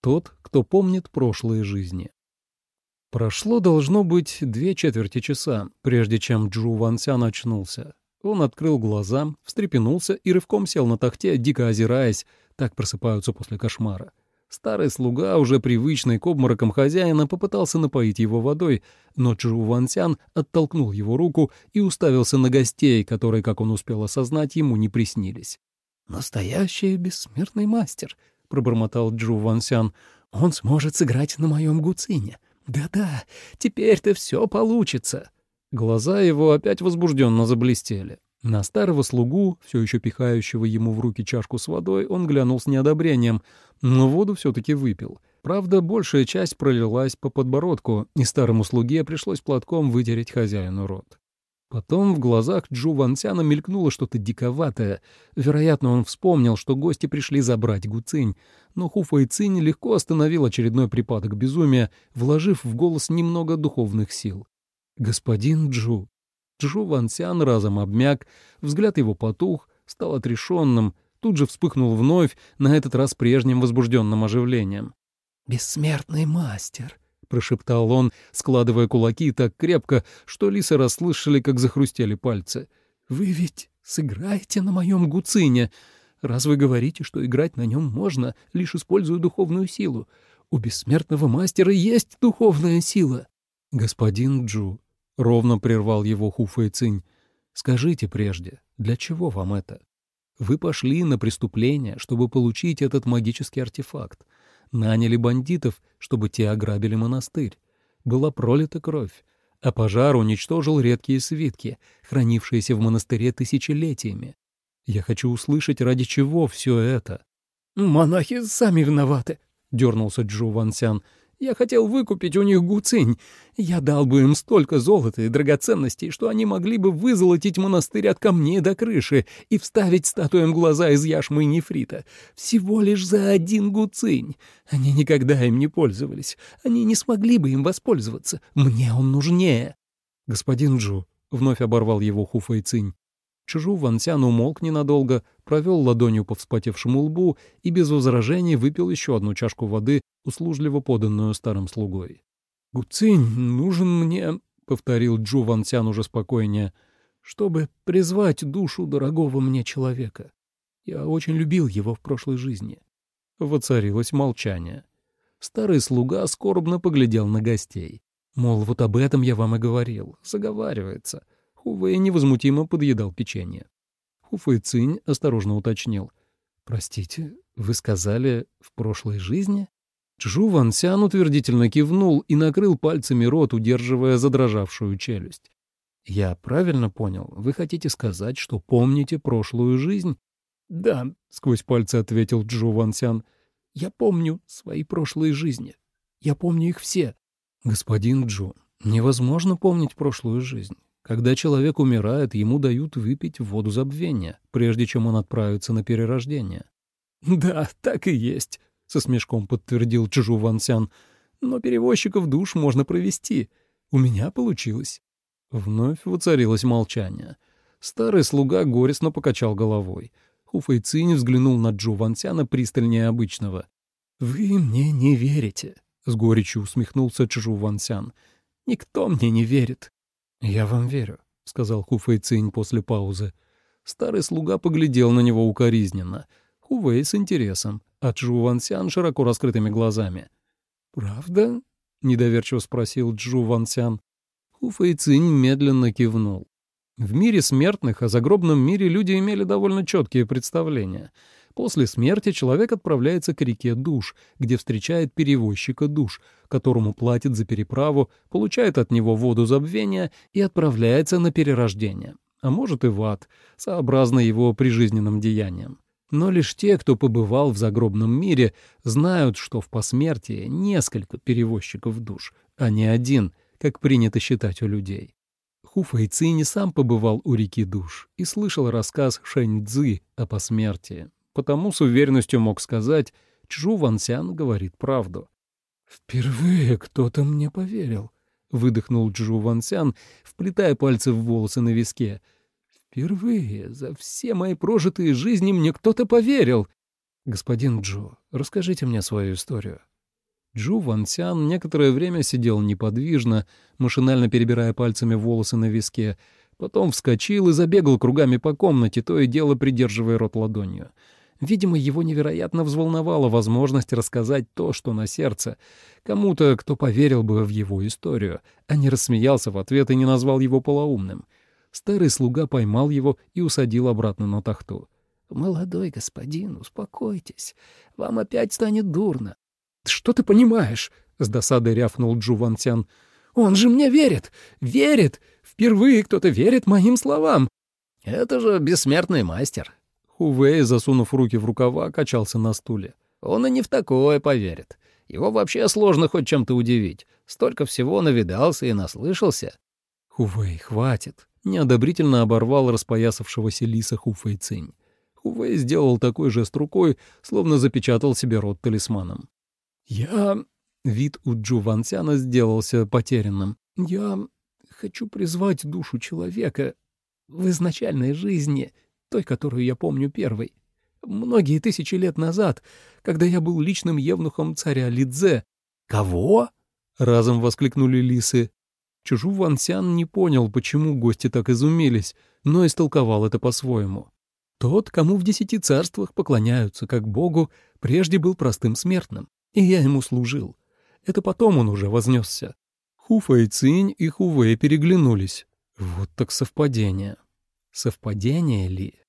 Тот, кто помнит прошлые жизни. Прошло, должно быть, две четверти часа, прежде чем Джу Вансян очнулся. Он открыл глаза, встрепенулся и рывком сел на тахте, дико озираясь, так просыпаются после кошмара. Старый слуга, уже привычный к обморокам хозяина, попытался напоить его водой, но Чжу Вансян оттолкнул его руку и уставился на гостей, которые, как он успел осознать, ему не приснились. «Настоящий бессмертный мастер», — пробормотал Джу Вансян. «Он сможет сыграть на моем гуцине. Да-да, теперь-то все получится». Глаза его опять возбужденно заблестели. На старого слугу, все еще пихающего ему в руки чашку с водой, он глянул с неодобрением, но воду все-таки выпил. Правда, большая часть пролилась по подбородку, и старому слуге пришлось платком вытереть хозяину рот. Потом в глазах Джу Вансяна мелькнуло что-то диковатое. Вероятно, он вспомнил, что гости пришли забрать Гуцинь, но Хуфа и Цинь легко остановил очередной припадок безумия, вложив в голос немного духовных сил. «Господин Джу, Джу Ван Сян разом обмяк, взгляд его потух, стал отрешенным, тут же вспыхнул вновь, на этот раз прежним возбужденным оживлением. «Бессмертный мастер», — прошептал он, складывая кулаки так крепко, что лисы расслышали, как захрустели пальцы. «Вы ведь сыграете на моем гуцине. Раз вы говорите, что играть на нем можно, лишь используя духовную силу, у бессмертного мастера есть духовная сила». «Господин Джу, — ровно прервал его Хуфа и Цинь. «Скажите прежде, для чего вам это? Вы пошли на преступление, чтобы получить этот магический артефакт. Наняли бандитов, чтобы те ограбили монастырь. Была пролита кровь, а пожар уничтожил редкие свитки, хранившиеся в монастыре тысячелетиями. Я хочу услышать, ради чего все это». «Монахи сами виноваты», — дернулся Джу Вансян. Я хотел выкупить у них гуцинь. Я дал бы им столько золота и драгоценностей, что они могли бы вызолотить монастырь от камней до крыши и вставить статуям глаза из яшмы и нефрита. Всего лишь за один гуцинь. Они никогда им не пользовались. Они не смогли бы им воспользоваться. Мне он нужнее. Господин Джу, — вновь оборвал его Хуфа и Цинь, Чжу Вансян умолк ненадолго, провел ладонью по вспотевшему лбу и без возражений выпил еще одну чашку воды, услужливо поданную старым слугой. «Гуцинь нужен мне», — повторил Джу Вансян уже спокойнее, — «чтобы призвать душу дорогого мне человека. Я очень любил его в прошлой жизни». Воцарилось молчание. Старый слуга скорбно поглядел на гостей. Мол, вот об этом я вам и говорил. Заговаривается. Хувей невозмутимо подъедал печенье. Хуфэй Цинь осторожно уточнил. «Простите, вы сказали, в прошлой жизни?» Чжу Ван Сян утвердительно кивнул и накрыл пальцами рот, удерживая задрожавшую челюсть. «Я правильно понял? Вы хотите сказать, что помните прошлую жизнь?» «Да», — сквозь пальцы ответил Джу Ван Сян. «Я помню свои прошлые жизни. Я помню их все». «Господин Джу, невозможно помнить прошлую жизнь. Когда человек умирает, ему дают выпить воду забвения, прежде чем он отправится на перерождение. «Да, так и есть», — со смешком подтвердил Чжу Вансян. «Но перевозчиков душ можно провести. У меня получилось». Вновь воцарилось молчание. Старый слуга горестно покачал головой. Хуфэйцинь взглянул на Джу Вансяна пристальнее обычного. «Вы мне не верите», — с горечью усмехнулся Чжу Вансян. «Никто мне не верит. «Я вам верю», — сказал Хуфэй Цинь после паузы. Старый слуга поглядел на него укоризненно. Хувей с интересом, а Чжу Вансян широко раскрытыми глазами. «Правда?» — недоверчиво спросил Джу Вансян. Хуфэй Цинь медленно кивнул. В мире смертных о загробном мире люди имели довольно четкие представления — После смерти человек отправляется к реке душ, где встречает перевозчика душ, которому платит за переправу, получает от него воду забвения и отправляется на перерождение. А может и в ад, сообразно его прижизненным деяниям. Но лишь те, кто побывал в загробном мире, знают, что в посмертии несколько перевозчиков душ, а не один, как принято считать у людей. Хуфа Цини сам побывал у реки душ и слышал рассказ Шэнь Цзы о посмертии потому с уверенностью мог сказать, Чжу Вансян говорит правду. «Впервые кто-то мне поверил», — выдохнул Чжу Вансян, вплетая пальцы в волосы на виске. «Впервые за все мои прожитые жизни мне кто-то поверил». «Господин Джо, расскажите мне свою историю». Джу Ван Сян некоторое время сидел неподвижно, машинально перебирая пальцами волосы на виске, потом вскочил и забегал кругами по комнате, то и дело придерживая рот ладонью. Видимо, его невероятно взволновала возможность рассказать то, что на сердце, кому-то, кто поверил бы в его историю, а не рассмеялся в ответ и не назвал его полоумным. Старый слуга поймал его и усадил обратно на тахту. «Молодой господин, успокойтесь. Вам опять станет дурно». «Что ты понимаешь?» — с досадой рявкнул Джу Вантян. «Он же мне верит! Верит! Впервые кто-то верит моим словам!» «Это же бессмертный мастер!» Хувей, засунув руки в рукава, качался на стуле. «Он и не в такое поверит. Его вообще сложно хоть чем-то удивить. Столько всего навидался и наслышался». «Хувей, хватит!» — неодобрительно оборвал распоясавшегося лиса Хуфэй Цинь. Хувей сделал такой жест рукой, словно запечатал себе рот талисманом. «Я...» — вид у Джу Вансяна сделался потерянным. «Я хочу призвать душу человека в изначальной жизни, той, которую я помню первой. Многие тысячи лет назад, когда я был личным евнухом царя Лидзе». «Кого?» — разом воскликнули лисы. Чужу Вансян не понял, почему гости так изумились, но истолковал это по-своему. Тот, кому в десяти царствах поклоняются как богу, прежде был простым смертным, и я ему служил. Это потом он уже вознесся. Хуфа и Цинь и Хувей переглянулись. Вот так совпадение. Совпадение ли?